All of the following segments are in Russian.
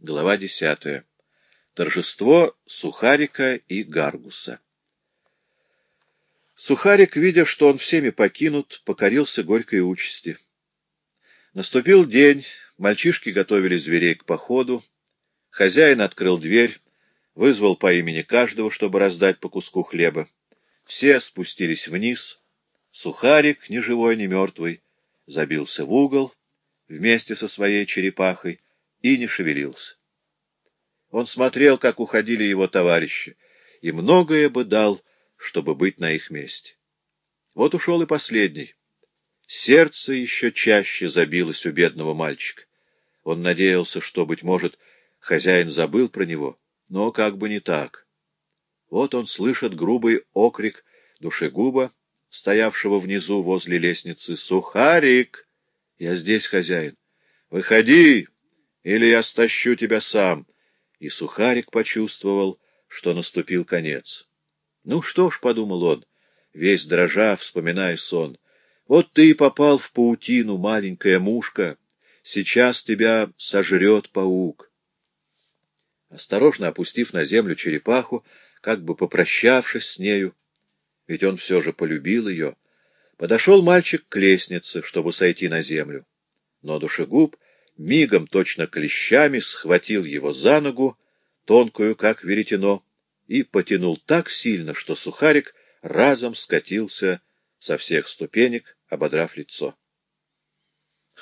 Глава десятая. Торжество Сухарика и Гаргуса. Сухарик, видя, что он всеми покинут, покорился горькой участи. Наступил день, мальчишки готовили зверей к походу, хозяин открыл дверь, вызвал по имени каждого, чтобы раздать по куску хлеба. Все спустились вниз. Сухарик, ни живой, ни мертвый, забился в угол вместе со своей черепахой, и не шевелился. Он смотрел, как уходили его товарищи, и многое бы дал, чтобы быть на их месте. Вот ушел и последний. Сердце еще чаще забилось у бедного мальчика. Он надеялся, что, быть может, хозяин забыл про него, но как бы не так. Вот он слышит грубый окрик душегуба, стоявшего внизу возле лестницы. «Сухарик! Я здесь, хозяин! Выходи!» Или я стащу тебя сам. И Сухарик почувствовал, что наступил конец. Ну что ж, — подумал он, весь дрожа, вспоминая сон, — вот ты и попал в паутину, маленькая мушка, сейчас тебя сожрет паук. Осторожно опустив на землю черепаху, как бы попрощавшись с нею, ведь он все же полюбил ее, подошел мальчик к лестнице, чтобы сойти на землю. Но душегуб — мигом точно клещами схватил его за ногу, тонкую, как веретено, и потянул так сильно, что сухарик разом скатился со всех ступенек, ободрав лицо.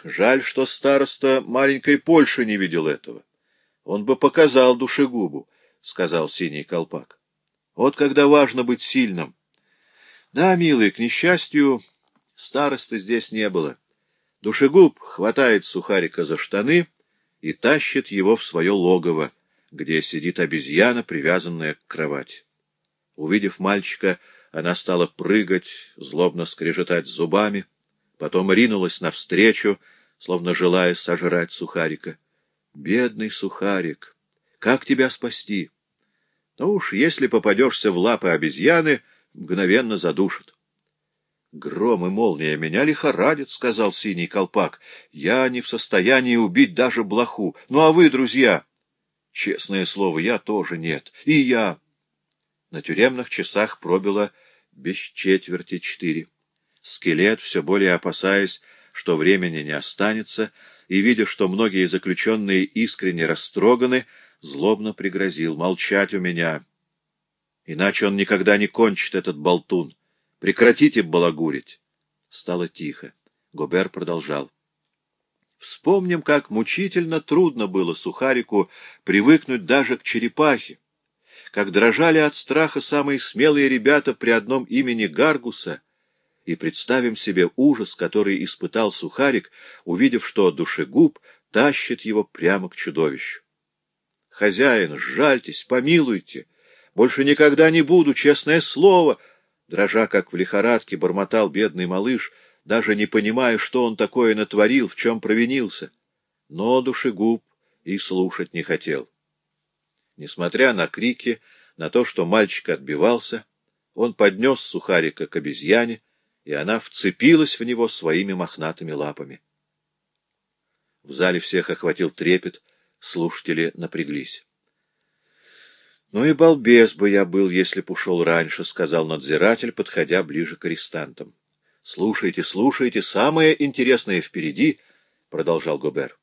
Жаль, что староста маленькой Польши не видел этого. Он бы показал душегубу, — сказал синий колпак. Вот когда важно быть сильным. Да, милый, к несчастью, старосты здесь не было. — Душегуб хватает сухарика за штаны и тащит его в свое логово, где сидит обезьяна, привязанная к кровати. Увидев мальчика, она стала прыгать, злобно скрежетать зубами, потом ринулась навстречу, словно желая сожрать сухарика. «Бедный сухарик! Как тебя спасти?» «Ну уж, если попадешься в лапы обезьяны, мгновенно задушат». Гром и молния меня лихорадит, — сказал синий колпак. Я не в состоянии убить даже блоху. Ну а вы, друзья? Честное слово, я тоже нет. И я. На тюремных часах пробило без четверти четыре. Скелет, все более опасаясь, что времени не останется, и, видя, что многие заключенные искренне растроганы, злобно пригрозил молчать у меня. Иначе он никогда не кончит, этот болтун. Прекратите балагурить. Стало тихо. Гобер продолжал. Вспомним, как мучительно трудно было Сухарику привыкнуть даже к черепахе, как дрожали от страха самые смелые ребята при одном имени Гаргуса, и представим себе ужас, который испытал Сухарик, увидев, что душегуб тащит его прямо к чудовищу. «Хозяин, сжальтесь, помилуйте! Больше никогда не буду, честное слово!» Дрожа, как в лихорадке, бормотал бедный малыш, даже не понимая, что он такое натворил, в чем провинился. Но душегуб и слушать не хотел. Несмотря на крики, на то, что мальчик отбивался, он поднес сухарика к обезьяне, и она вцепилась в него своими мохнатыми лапами. В зале всех охватил трепет, слушатели напряглись. — Ну и балбес бы я был, если б ушел раньше, — сказал надзиратель, подходя ближе к арестантам. — Слушайте, слушайте, самое интересное впереди, — продолжал Гобер.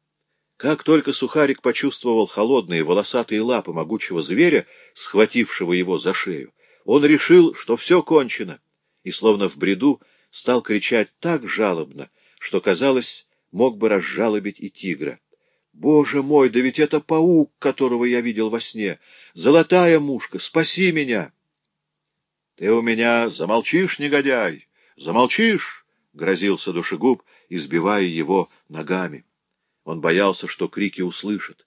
Как только Сухарик почувствовал холодные волосатые лапы могучего зверя, схватившего его за шею, он решил, что все кончено, и, словно в бреду, стал кричать так жалобно, что, казалось, мог бы разжалобить и тигра. Боже мой, да ведь это паук, которого я видел во сне. Золотая мушка, спаси меня! Ты у меня замолчишь, негодяй, замолчишь, — грозился душегуб, избивая его ногами. Он боялся, что крики услышат.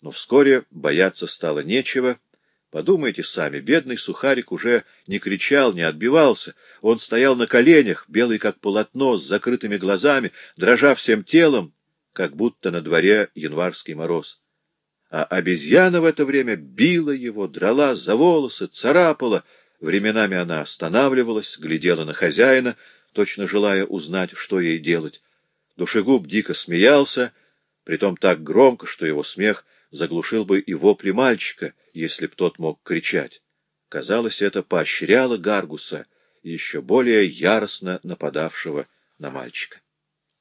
Но вскоре бояться стало нечего. Подумайте сами, бедный сухарик уже не кричал, не отбивался. Он стоял на коленях, белый как полотно, с закрытыми глазами, дрожа всем телом, как будто на дворе январский мороз. А обезьяна в это время била его, драла за волосы, царапала. Временами она останавливалась, глядела на хозяина, точно желая узнать, что ей делать. Душегуб дико смеялся, притом так громко, что его смех заглушил бы и вопли мальчика, если б тот мог кричать. Казалось, это поощряло Гаргуса, еще более яростно нападавшего на мальчика.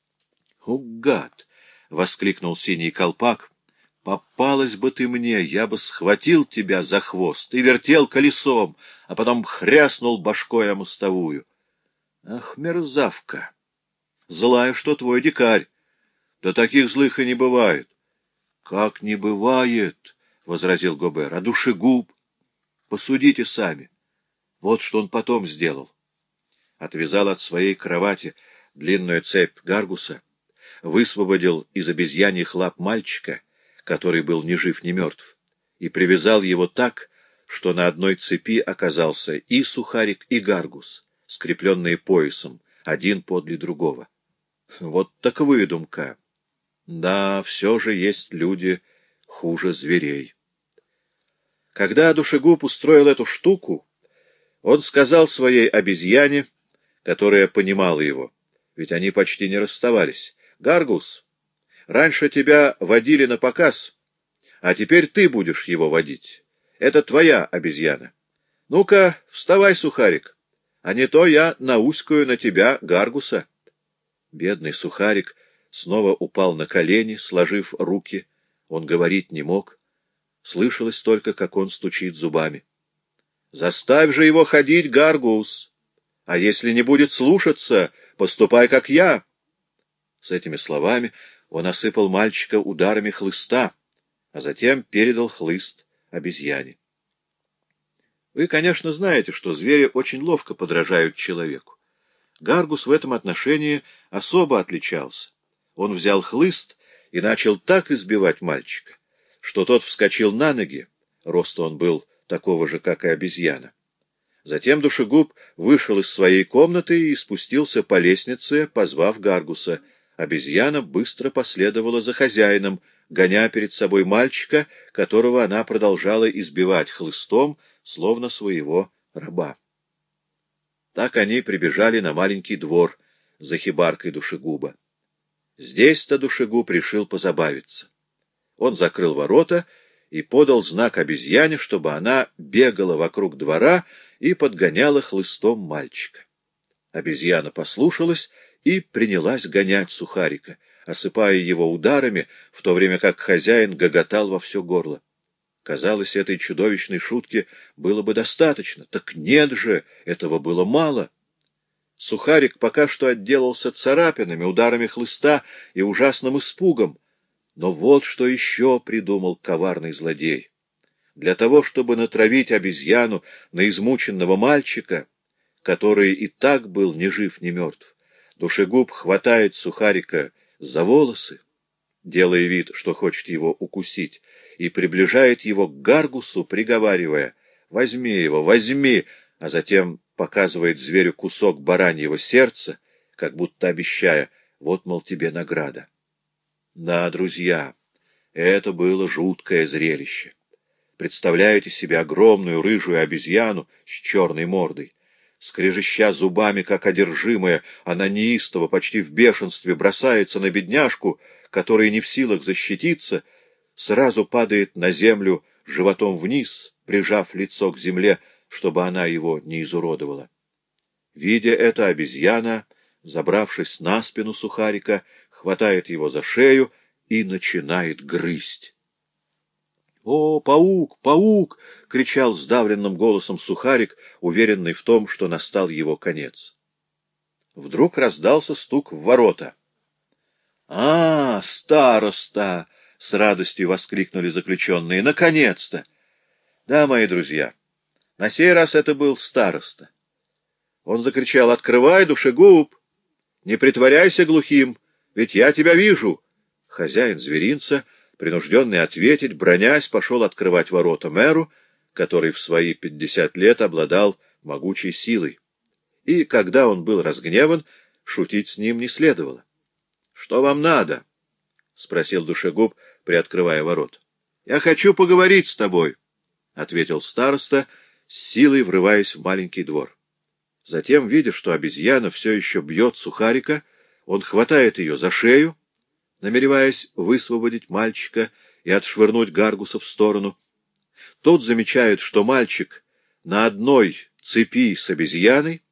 — Угад! — воскликнул синий колпак. — Попалась бы ты мне, я бы схватил тебя за хвост и вертел колесом, а потом хряснул башкой о мостовую. Ах, мерзавка! Злая, что твой дикарь! Да таких злых и не бывает. — Как не бывает, — возразил Гобер, — а душегуб? Посудите сами. Вот что он потом сделал. Отвязал от своей кровати длинную цепь Гаргуса, высвободил из обезьяньих лап мальчика, который был ни жив, ни мертв, и привязал его так, что на одной цепи оказался и сухарик, и Гаргус, скрепленные поясом, один подле другого. Вот так выдумка. Да, все же есть люди хуже зверей. Когда душегуб устроил эту штуку, он сказал своей обезьяне, которая понимала его, ведь они почти не расставались, «Гаргус, раньше тебя водили на показ, а теперь ты будешь его водить. Это твоя обезьяна. Ну-ка, вставай, сухарик, а не то я науськаю на тебя Гаргуса». Бедный сухарик снова упал на колени, сложив руки. Он говорить не мог. Слышалось только, как он стучит зубами. — Заставь же его ходить, Гаргус! А если не будет слушаться, поступай, как я! С этими словами он осыпал мальчика ударами хлыста, а затем передал хлыст обезьяне. Вы, конечно, знаете, что звери очень ловко подражают человеку. Гаргус в этом отношении особо отличался. Он взял хлыст и начал так избивать мальчика, что тот вскочил на ноги, роста он был такого же, как и обезьяна. Затем душегуб вышел из своей комнаты и спустился по лестнице, позвав Гаргуса. Обезьяна быстро последовала за хозяином, гоня перед собой мальчика, которого она продолжала избивать хлыстом, словно своего раба. Так они прибежали на маленький двор за хибаркой душегуба. Здесь-то душегуб решил позабавиться. Он закрыл ворота и подал знак обезьяне, чтобы она бегала вокруг двора и подгоняла хлыстом мальчика. Обезьяна послушалась и принялась гонять сухарика, осыпая его ударами, в то время как хозяин гоготал во все горло. Казалось, этой чудовищной шутки было бы достаточно. Так нет же, этого было мало. Сухарик пока что отделался царапинами, ударами хлыста и ужасным испугом. Но вот что еще придумал коварный злодей. Для того, чтобы натравить обезьяну на измученного мальчика, который и так был ни жив, ни мертв, душегуб хватает сухарика за волосы, делая вид, что хочет его укусить, и приближает его к Гаргусу, приговаривая «Возьми его, возьми!», а затем показывает зверю кусок бараньего сердца, как будто обещая «Вот, мол, тебе награда». Да, друзья, это было жуткое зрелище. Представляете себе огромную рыжую обезьяну с черной мордой? Скрежеща зубами, как одержимая, она неистово, почти в бешенстве бросается на бедняжку, которая не в силах защититься, сразу падает на землю животом вниз, прижав лицо к земле, чтобы она его не изуродовала. Видя это, обезьяна, забравшись на спину сухарика, хватает его за шею и начинает грызть. «О, паук, паук!» — кричал сдавленным голосом сухарик, уверенный в том, что настал его конец. Вдруг раздался стук в ворота. «А, староста!» — с радостью воскликнули заключенные. «Наконец-то!» Да, мои друзья, на сей раз это был староста. Он закричал «Открывай, душегуб! Не притворяйся глухим!» Ведь я тебя вижу. Хозяин зверинца, принужденный ответить, бронясь, пошел открывать ворота мэру, который в свои пятьдесят лет обладал могучей силой. И, когда он был разгневан, шутить с ним не следовало. — Что вам надо? — спросил душегуб, приоткрывая ворот. — Я хочу поговорить с тобой, — ответил староста, с силой врываясь в маленький двор. Затем, видя, что обезьяна все еще бьет сухарика, он хватает ее за шею, намереваясь высвободить мальчика, и отшвырнуть Гаргуса в сторону. Тот замечает, что мальчик на одной цепи с обезьяной,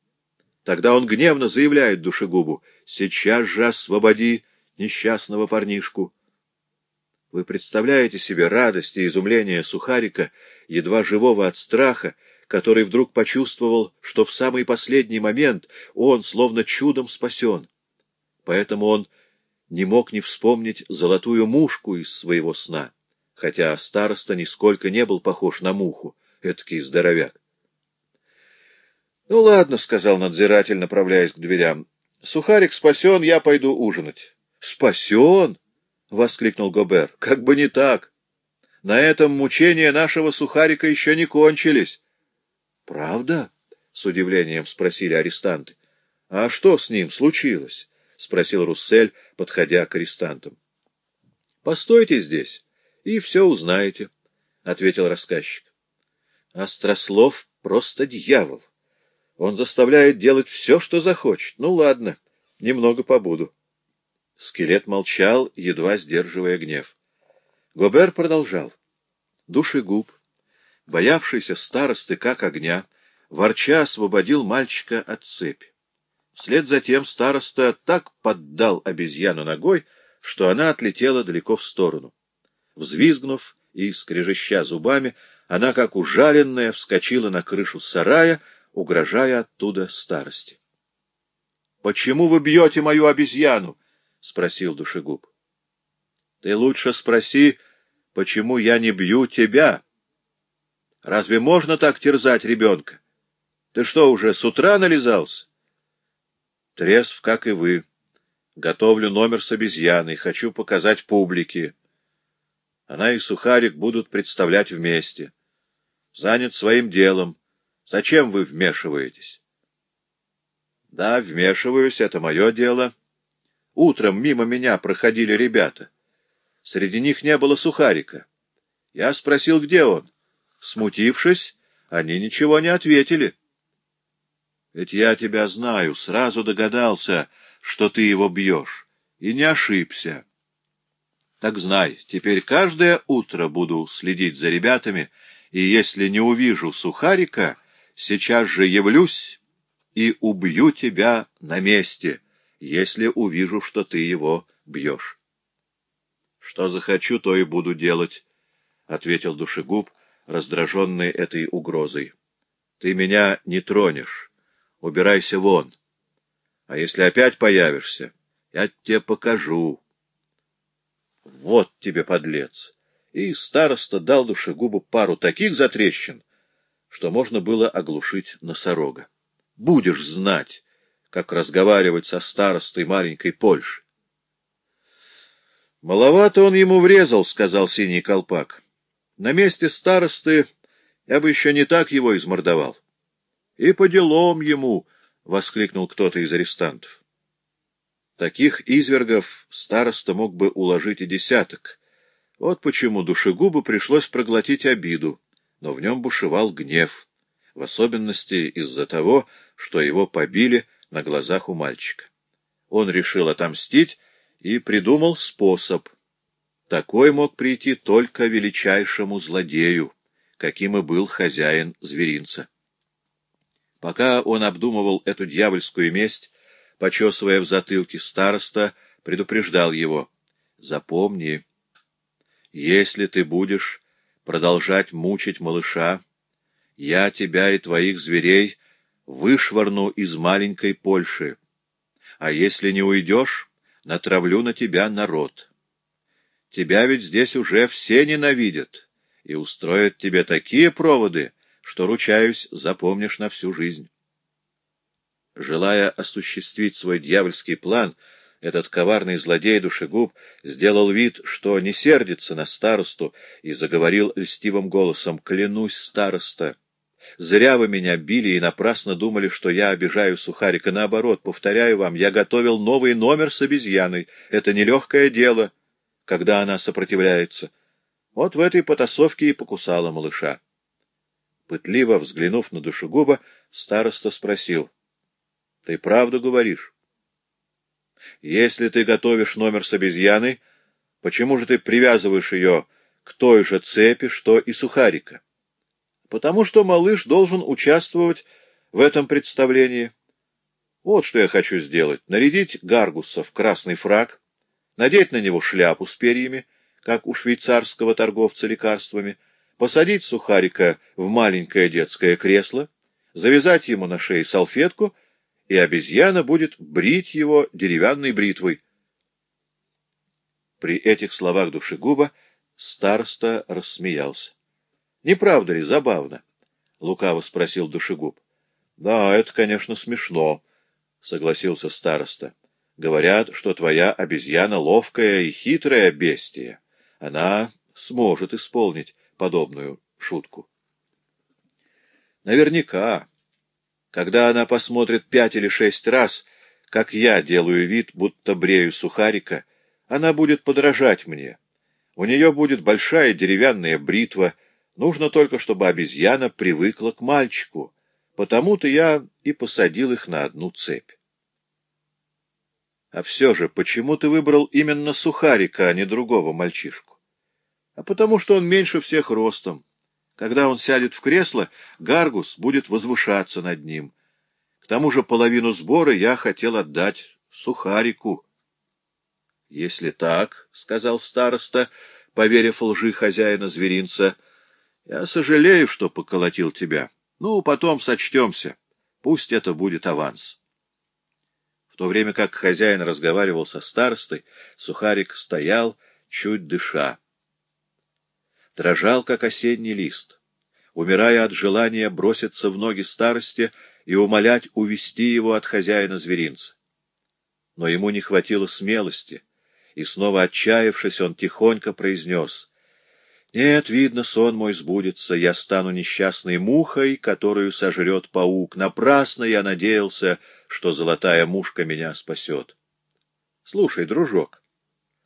тогда он гневно заявляет душегубу «Сейчас же освободи несчастного парнишку». Вы представляете себе радость и изумление Сухарика, едва живого от страха, который вдруг почувствовал, что в самый последний момент он словно чудом спасен. Поэтому он не мог не вспомнить золотую мушку из своего сна, хотя староста нисколько не был похож на муху, эдакий здоровяк. — Ну ладно, — сказал надзиратель, направляясь к дверям. — Сухарик спасен, я пойду ужинать. — Спасен? — воскликнул Гобер. — Как бы не так. На этом мучения нашего Сухарика еще не кончились. — Правда? — с удивлением спросили арестанты. — А что с ним случилось? — спросил Руссель, подходя к арестантам. — Постойте здесь, и все узнаете, — ответил рассказчик. — Острослов просто дьявол. Он заставляет делать все, что захочет. Ну, ладно, немного побуду. Скелет молчал, едва сдерживая гнев. Гобер продолжал. Душегуб, боявшийся старосты как огня, ворча освободил мальчика от цепи. Вслед за тем староста так поддал обезьяну ногой, что она отлетела далеко в сторону. Взвизгнув и скрежеща зубами, она, как ужаленная, вскочила на крышу сарая, угрожая оттуда старости. — Почему вы бьете мою обезьяну? — спросил душегуб. — Ты лучше спроси, почему я не бью тебя. Разве можно так терзать ребенка? Ты что, уже с утра нализался? Трезв, как и вы. Готовлю номер с обезьяной, хочу показать публике. Она и Сухарик будут представлять вместе. Занят своим делом, Зачем вы вмешиваетесь? Да, вмешиваюсь, это мое дело. Утром мимо меня проходили ребята. Среди них не было сухарика. Я спросил, где он. Смутившись, они ничего не ответили. Ведь я тебя знаю, сразу догадался, что ты его бьешь, и не ошибся. Так знай, теперь каждое утро буду следить за ребятами, и если не увижу сухарика, сейчас же явлюсь и убью тебя на месте, если увижу, что ты его бьешь. — Что захочу, то и буду делать, — ответил душегуб, раздраженный этой угрозой. — Ты меня не тронешь. Убирайся вон. А если опять появишься, я тебе покажу. Вот тебе, подлец! И староста дал душегубу пару таких затрещин, что можно было оглушить носорога. Будешь знать, как разговаривать со старостой маленькой Польши. «Маловато он ему врезал», — сказал синий колпак. «На месте старосты я бы еще не так его измордовал». «И по делам ему», — воскликнул кто-то из арестантов. Таких извергов староста мог бы уложить и десяток. Вот почему душегубу пришлось проглотить обиду но в нем бушевал гнев, в особенности из-за того, что его побили на глазах у мальчика. Он решил отомстить и придумал способ. Такой мог прийти только величайшему злодею, каким и был хозяин зверинца. Пока он обдумывал эту дьявольскую месть, почесывая в затылке староста, предупреждал его. «Запомни, если ты будешь продолжать мучить малыша, я тебя и твоих зверей вышвырну из маленькой Польши, а если не уйдешь, натравлю на тебя народ. Тебя ведь здесь уже все ненавидят и устроят тебе такие проводы, что, ручаюсь, запомнишь на всю жизнь. Желая осуществить свой дьявольский план, этот коварный злодей-душегуб сделал вид, что не сердится на старосту, и заговорил льстивым голосом «Клянусь, староста! Зря вы меня били и напрасно думали, что я обижаю Сухарика. Наоборот, повторяю вам, я готовил новый номер с обезьяной. Это нелегкое дело, когда она сопротивляется. Вот в этой потасовке и покусала малыша». Пытливо взглянув на душегуба, староста спросил. — Ты правду говоришь? Если ты готовишь номер с обезьяной, почему же ты привязываешь ее к той же цепи, что и сухарика. Потому что малыш должен участвовать в этом представлении. Вот что я хочу сделать. Нарядить Гаргуса в красный фраг, надеть на него шляпу с перьями, как у швейцарского торговца лекарствами, посадить сухарика в маленькое детское кресло, завязать ему на шее салфетку, и обезьяна будет брить его деревянной бритвой. При этих словах душегуба староста рассмеялся. — Не правда ли забавно? — лукаво спросил душегуб. — Да, это, конечно, смешно, — согласился староста. — Говорят, что твоя обезьяна ловкая и хитрая бестия. Она сможет исполнить подобную шутку. Наверняка, когда она посмотрит пять или шесть раз, как я делаю вид, будто брею сухарика, она будет подражать мне. У нее будет большая деревянная бритва, нужно только, чтобы обезьяна привыкла к мальчику, потому-то я и посадил их на одну цепь. А все же, почему ты выбрал именно сухарика, а не другого мальчишку? А потому что он меньше всех ростом. Когда он сядет в кресло, Гаргус будет возвышаться над ним. К тому же половину сбора я хотел отдать сухарику. — Если так, — сказал староста, поверив лжи хозяина зверинца, — я сожалею, что поколотил тебя. Ну, потом сочтемся. Пусть это будет аванс. В то время как хозяин разговаривал со старостой, сухарик стоял, чуть дыша дрожал, как осенний лист, умирая от желания броситься в ноги старости и умолять увести его от хозяина зверинца. Но ему не хватило смелости, и, снова отчаявшись, он тихонько произнес — Нет, видно, сон мой сбудется, я стану несчастной мухой, которую сожрет паук. Напрасно я надеялся, что золотая мушка меня спасет. Слушай, дружок,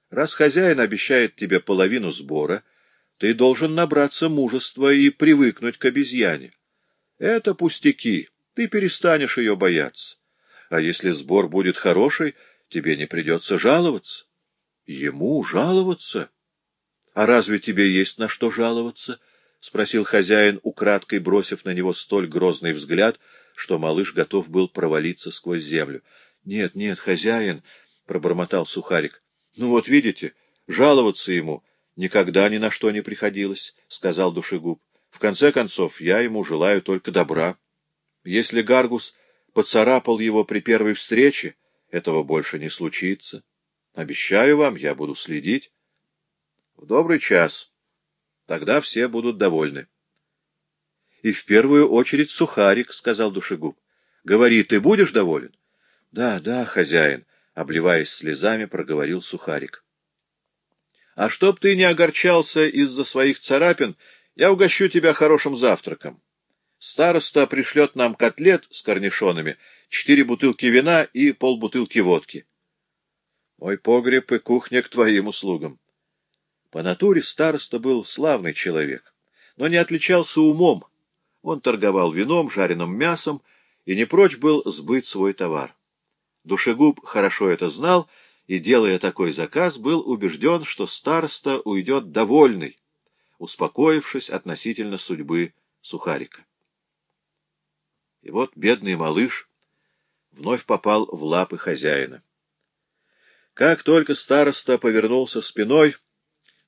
раз хозяин обещает тебе половину сбора, ты должен набраться мужества и привыкнуть к обезьяне. Это пустяки, ты перестанешь ее бояться. А если сбор будет хороший, тебе не придется жаловаться. Ему жаловаться? А разве тебе есть на что жаловаться? — спросил хозяин, украдкой бросив на него столь грозный взгляд, что малыш готов был провалиться сквозь землю. — Нет, нет, хозяин, — пробормотал сухарик. — Ну вот видите, жаловаться ему — никогда ни на что не приходилось, — сказал душегуб. В конце концов, я ему желаю только добра. Если Гаргус поцарапал его при первой встрече, этого больше не случится. Обещаю вам, я буду следить. В добрый час. Тогда все будут довольны. — И в первую очередь сухарик, — сказал душегуб. — Говори, ты будешь доволен? — Да, да, хозяин, — обливаясь слезами, проговорил сухарик. А чтоб ты не огорчался из-за своих царапин, я угощу тебя хорошим завтраком. Староста пришлет нам котлет с корнишонами, четыре бутылки вина и полбутылки водки. Мой погреб и кухня к твоим услугам. По натуре староста был славный человек, но не отличался умом. Он торговал вином, жареным мясом и не прочь был сбыть свой товар. Душегуб хорошо это знал и, делая такой заказ, был убежден, что староста уйдет довольный, успокоившись относительно судьбы Сухарика. И вот бедный малыш вновь попал в лапы хозяина. Как только староста повернулся спиной,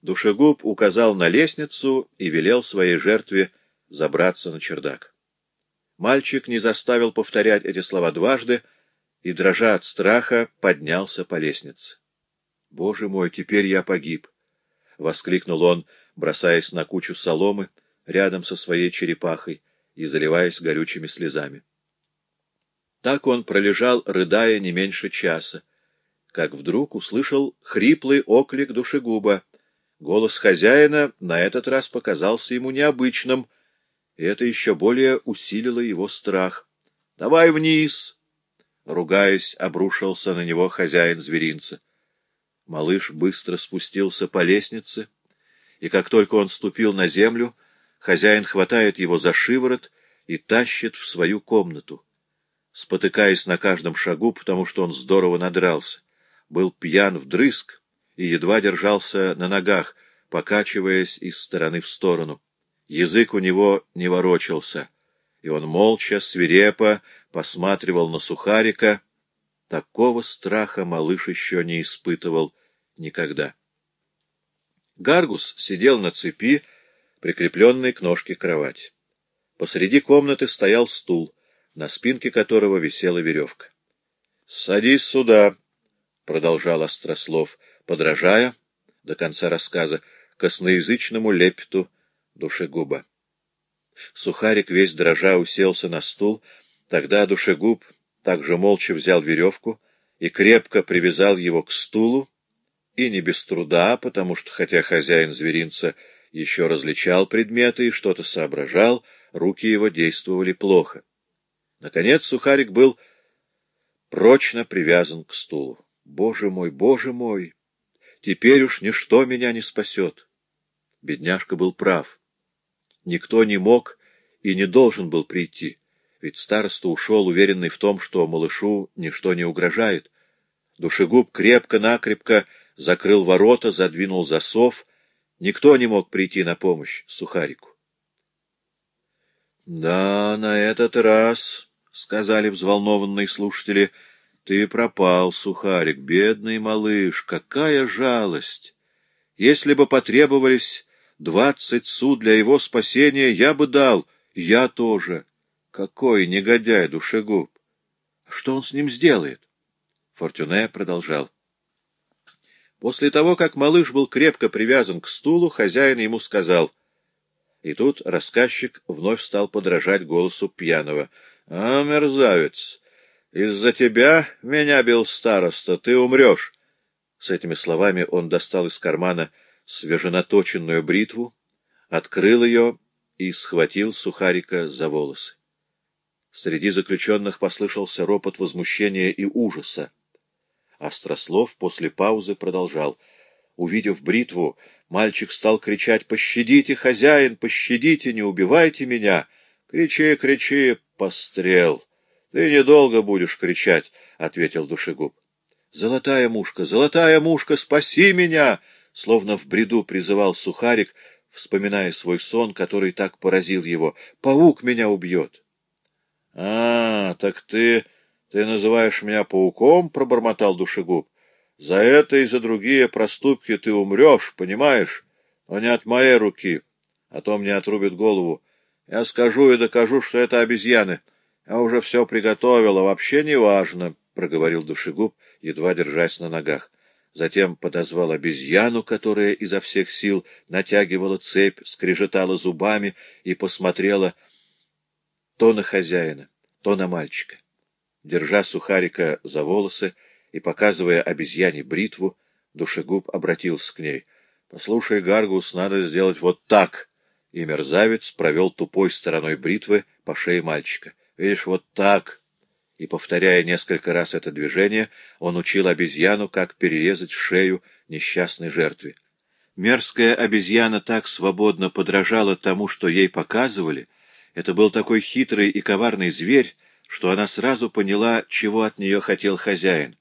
душегуб указал на лестницу и велел своей жертве забраться на чердак. Мальчик не заставил повторять эти слова дважды, и, дрожа от страха, поднялся по лестнице. «Боже мой, теперь я погиб!» — воскликнул он, бросаясь на кучу соломы рядом со своей черепахой и заливаясь горючими слезами. Так он пролежал, рыдая не меньше часа, как вдруг услышал хриплый оклик душегуба. Голос хозяина на этот раз показался ему необычным, и это еще более усилило его страх. — Давай вниз! Ругаясь, обрушился на него хозяин зверинца. Малыш быстро спустился по лестнице, и как только он ступил на землю, хозяин хватает его за шиворот и тащит в свою комнату. Спотыкаясь на каждом шагу, потому что он здорово надрался, был пьян вдрызг и едва держался на ногах, покачиваясь из стороны в сторону. Язык у него не ворочался, и он молча, свирепо посматривал на сухарика. Такого страха малыш еще не испытывал никогда. Гаргус сидел на цепи, прикрепленной к ножке кровати. Посреди комнаты стоял стул, на спинке которого висела веревка. — Садись сюда, — продолжал Острослов, подражая до конца рассказа косноязычному лепету душегуба. Сухарик весь дрожа уселся на стул, тогда душегуб также молча взял веревку и крепко привязал его к стулу, и не без труда, потому что, хотя хозяин зверинца еще различал предметы и что-то соображал, руки его действовали плохо. Наконец Сухарик был прочно привязан к стулу. Боже мой, боже мой! Теперь уж ничто меня не спасет. Бедняжка был прав. Никто не мог и не должен был прийти, ведь староста ушел, уверенный в том, что малышу ничто не угрожает. Душегуб крепко-накрепко закрыл ворота, задвинул засов. Никто не мог прийти на помощь Сухарику. — Да, на этот раз, — сказали взволнованные слушатели, — ты пропал, Сухарик, бедный малыш, какая жалость! Если бы потребовались двадцать су для его спасения, я бы дал, я тоже. Какой негодяй душегуб! Что он с ним сделает? Фортюне продолжал. После того, как малыш был крепко привязан к стулу, хозяин ему сказал. И тут рассказчик вновь стал подражать голосу пьяного. — А, мерзавец, из-за тебя меня бил староста, ты умрешь. С этими словами он достал из кармана свеженаточенную бритву, открыл ее и схватил сухарика за волосы. Среди заключенных послышался ропот возмущения и ужаса. Острослов после паузы продолжал. Увидев бритву, мальчик стал кричать «Пощадите, хозяин, пощадите, не убивайте меня!» «Кричи, кричи, пострел!» «Ты недолго будешь кричать», — ответил душегуб. «Золотая мушка, золотая мушка, спаси меня!» Словно в бреду призывал сухарик, вспоминая свой сон, который так поразил его. «Паук меня убьет!» «А, так ты ты называешь меня пауком, — пробормотал душегуб. За это и за другие проступки ты умрешь, понимаешь? Но не от моей руки, а то мне отрубит голову. Я скажу и докажу, что это обезьяны. Я уже все приготовил, а вообще не важно, — проговорил душегуб, едва держась на ногах. Затем подозвал обезьяну, которая изо всех сил натягивала цепь, скрежетала зубами и посмотрела то на хозяина, то на мальчика. Держа сухарика за волосы и показывая обезьяне бритву, душегуб обратился к ней. — Послушай, Гаргус, надо сделать вот так. И мерзавец провел тупой стороной бритвы по шее мальчика. — Видишь, вот так. И, повторяя несколько раз это движение, он учил обезьяну, как перерезать шею несчастной жертве. Мерзкая обезьяна так свободно подражала тому, что ей показывали. Это был такой хитрый и коварный зверь, что она сразу поняла, чего от нее хотел хозяин.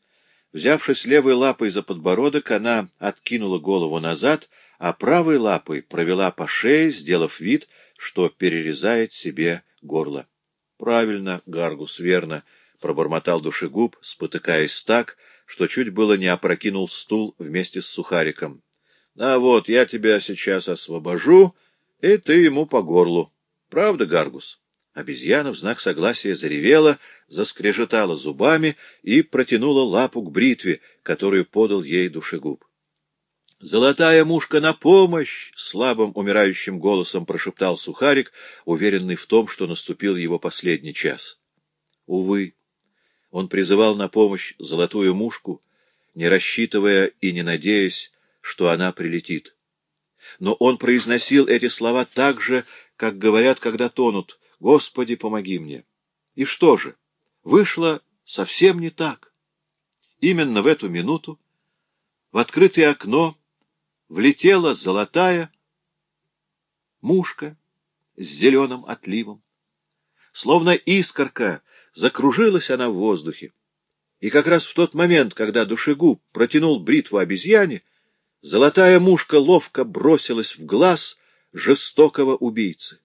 Взявшись левой лапой за подбородок, она откинула голову назад, а правой лапой провела по шее, сделав вид, что перерезает себе горло. — Правильно, Гаргус, верно, — пробормотал душегуб, спотыкаясь так, что чуть было не опрокинул стул вместе с сухариком. — Да вот, я тебя сейчас освобожу, и ты ему по горлу. Правда, Гаргус? — Обезьяна в знак согласия заревела, заскрежетала зубами и протянула лапу к бритве, которую подал ей душегуб. «Золотая мушка на помощь!» — слабым умирающим голосом прошептал Сухарик, уверенный в том, что наступил его последний час. Увы, он призывал на помощь золотую мушку, не рассчитывая и не надеясь, что она прилетит. Но он произносил эти слова так же, как говорят, когда тонут — Господи, помоги мне! И что же? Вышло совсем не так. Именно в эту минуту в открытое окно влетела золотая мушка с зеленым отливом. Словно искорка закружилась она в воздухе. И как раз в тот момент, когда душегуб протянул бритву обезьяне, Золотая мушка ловко бросилась в глаз жестокого убийцы.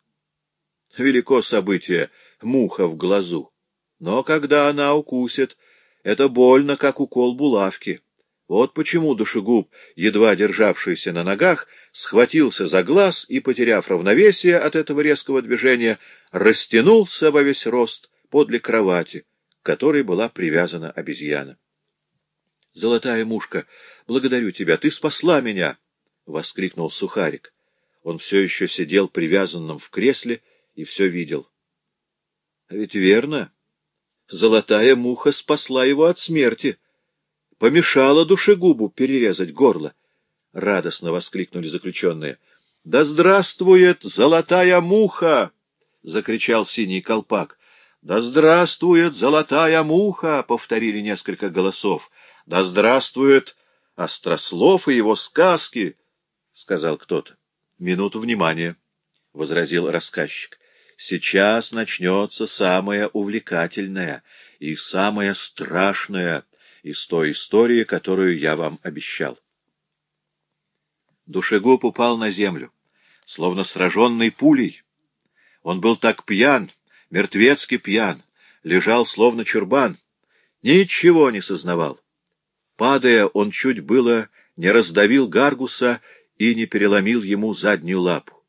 Велико событие муха в глазу. Но когда она укусит, это больно, как укол булавки. Вот почему душегуб, едва державшийся на ногах, схватился за глаз и, потеряв равновесие от этого резкого движения, растянулся во весь рост подле кровати, к которой была привязана обезьяна. — Золотая мушка, благодарю тебя, ты спасла меня! — воскликнул Сухарик. Он все еще сидел привязанным в кресле и все видел. — А ведь верно. Золотая муха спасла его от смерти. Помешала душегубу перерезать горло. Радостно воскликнули заключенные. — Да здравствует золотая муха! — закричал синий колпак. — Да здравствует золотая муха! — повторили несколько голосов. — Да здравствует Острослов и его сказки! — сказал кто-то. — Минуту внимания, — возразил рассказчик. Сейчас начнется самое увлекательное и самое страшное из той истории, которую я вам обещал. Душегуб упал на землю, словно сраженный пулей. Он был так пьян, мертвецки пьян, лежал словно чурбан, ничего не сознавал. Падая, он чуть было не раздавил Гаргуса и не переломил ему заднюю лапу.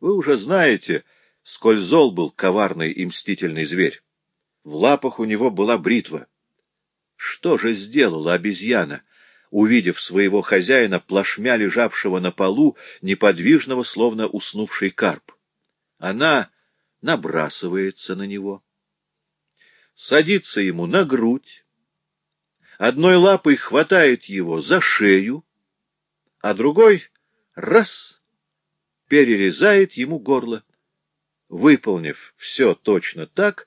Вы уже знаете, сколь зол был коварный и мстительный зверь. В лапах у него была бритва. Что же сделала обезьяна, увидев своего хозяина, плашмя лежавшего на полу, неподвижного, словно уснувший карп? Она набрасывается на него, садится ему на грудь, одной лапой хватает его за шею, а другой — раз — перерезает ему горло выполнив все точно так,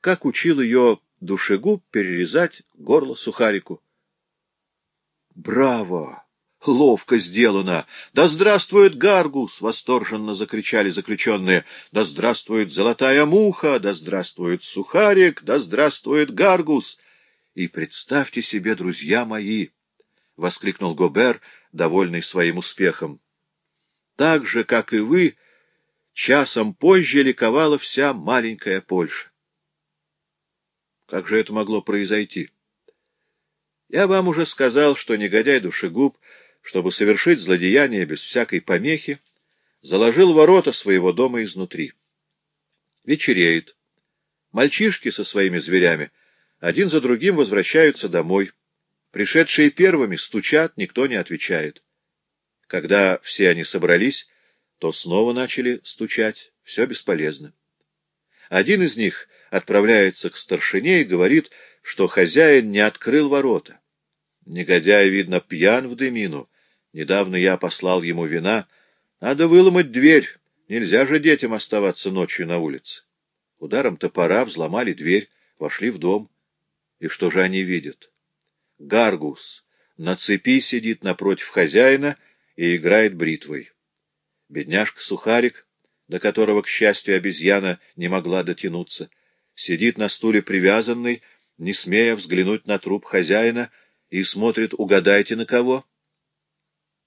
как учил ее душегуб перерезать горло сухарику. «Браво! Ловко сделано! Да здравствует Гаргус!» — восторженно закричали заключенные. «Да здравствует золотая муха! Да здравствует сухарик! Да здравствует Гаргус!» «И представьте себе, друзья мои!» — воскликнул Гобер, довольный своим успехом. «Так же, как и вы, — Часом позже ликовала вся маленькая Польша. Как же это могло произойти? Я вам уже сказал, что негодяй-душегуб, чтобы совершить злодеяние без всякой помехи, заложил ворота своего дома изнутри. Вечереет. Мальчишки со своими зверями один за другим возвращаются домой. Пришедшие первыми стучат, никто не отвечает. Когда все они собрались, то снова начали стучать. Все бесполезно. Один из них отправляется к старшине и говорит, что хозяин не открыл ворота. Негодяй, видно, пьян в дымину. Недавно я послал ему вина. Надо выломать дверь. Нельзя же детям оставаться ночью на улице. Ударом топора взломали дверь, вошли в дом. И что же они видят? Гаргус на цепи сидит напротив хозяина и играет бритвой. Бедняжка-сухарик, до которого, к счастью, обезьяна не могла дотянуться, сидит на стуле привязанный, не смея взглянуть на труп хозяина, и смотрит, угадайте, на кого?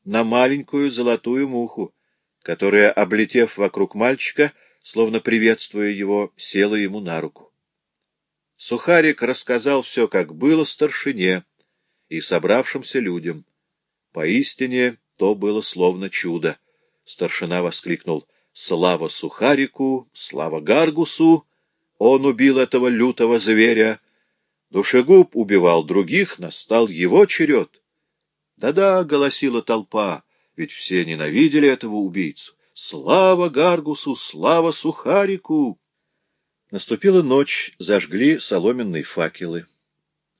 На маленькую золотую муху, которая, облетев вокруг мальчика, словно приветствуя его, села ему на руку. Сухарик рассказал все, как было старшине и собравшимся людям. Поистине, то было словно чудо. Старшина воскликнул «Слава Сухарику! Слава Гаргусу! Он убил этого лютого зверя! Душегуб убивал других, настал его черед!» «Да-да!» — голосила толпа, ведь все ненавидели этого убийцу. «Слава Гаргусу! Слава Сухарику!» Наступила ночь, зажгли соломенные факелы.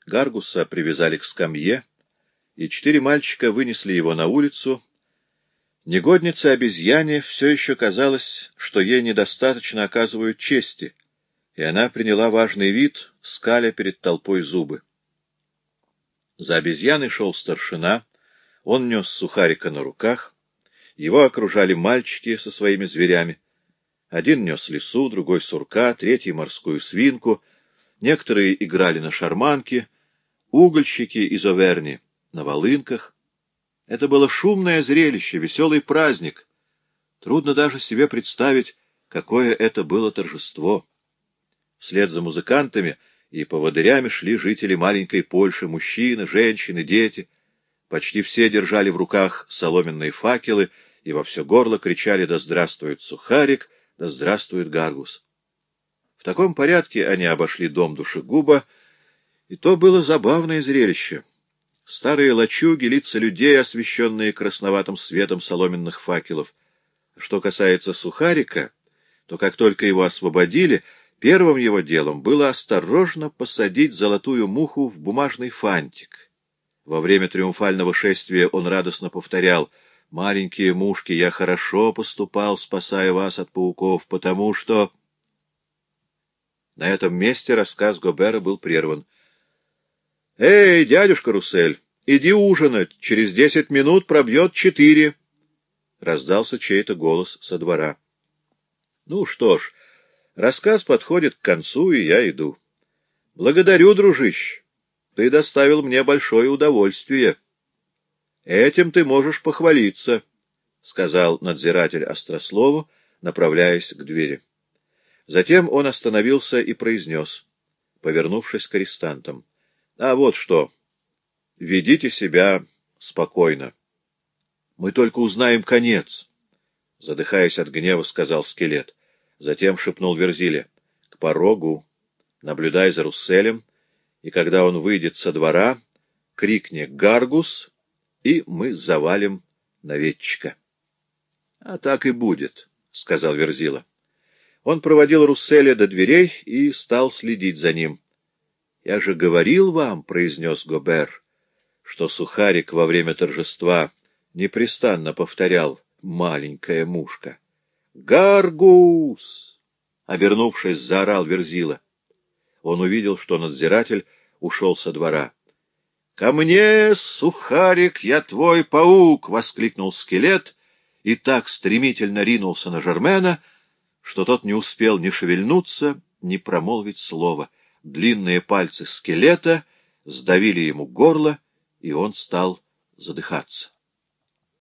Гаргуса привязали к скамье, и четыре мальчика вынесли его на улицу, Негоднице обезьяне все еще казалось, что ей недостаточно оказывают чести, и она приняла важный вид, скаля перед толпой зубы. За обезьяной шел старшина, он нес сухарика на руках, его окружали мальчики со своими зверями. Один нес лису, другой сурка, третий морскую свинку, некоторые играли на шарманке, угольщики из Оверни на волынках. Это было шумное зрелище, веселый праздник. Трудно даже себе представить, какое это было торжество. Вслед за музыкантами и поводырями шли жители маленькой Польши, мужчины, женщины, дети. Почти все держали в руках соломенные факелы и во все горло кричали «Да здравствует Сухарик! Да здравствует Гаргус!» В таком порядке они обошли дом душегуба, и то было забавное зрелище. Старые лачуги, лица людей, освещенные красноватым светом соломенных факелов. Что касается Сухарика, то как только его освободили, первым его делом было осторожно посадить золотую муху в бумажный фантик. Во время триумфального шествия он радостно повторял «Маленькие мушки, я хорошо поступал, спасая вас от пауков, потому что...» На этом месте рассказ Гобера был прерван. — Эй, дядюшка Руссель, иди ужинать, через десять минут пробьет четыре. Раздался чей-то голос со двора. — Ну что ж, рассказ подходит к концу, и я иду. — Благодарю, дружище, ты доставил мне большое удовольствие. — Этим ты можешь похвалиться, — сказал надзиратель Острослову, направляясь к двери. Затем он остановился и произнес, повернувшись к арестантам. — А вот что. Ведите себя спокойно. Мы только узнаем конец, — задыхаясь от гнева, сказал скелет. Затем шепнул Верзиле. — К порогу. Наблюдай за Русселем, и когда он выйдет со двора, крикни «Гаргус!» и мы завалим наведчика. — А так и будет, — сказал Верзила. Он проводил Русселя до дверей и стал следить за ним. — Я же говорил вам, — произнес Гобер, — что Сухарик во время торжества непрестанно повторял «маленькая мушка». «Гаргус!» — обернувшись, заорал Верзила. Он увидел, что надзиратель ушел со двора. — Ко мне, Сухарик, я твой паук! — воскликнул скелет и так стремительно ринулся на Жермена, — что тот не успел ни шевельнуться, ни промолвить слова. Длинные пальцы скелета сдавили ему горло, и он стал задыхаться.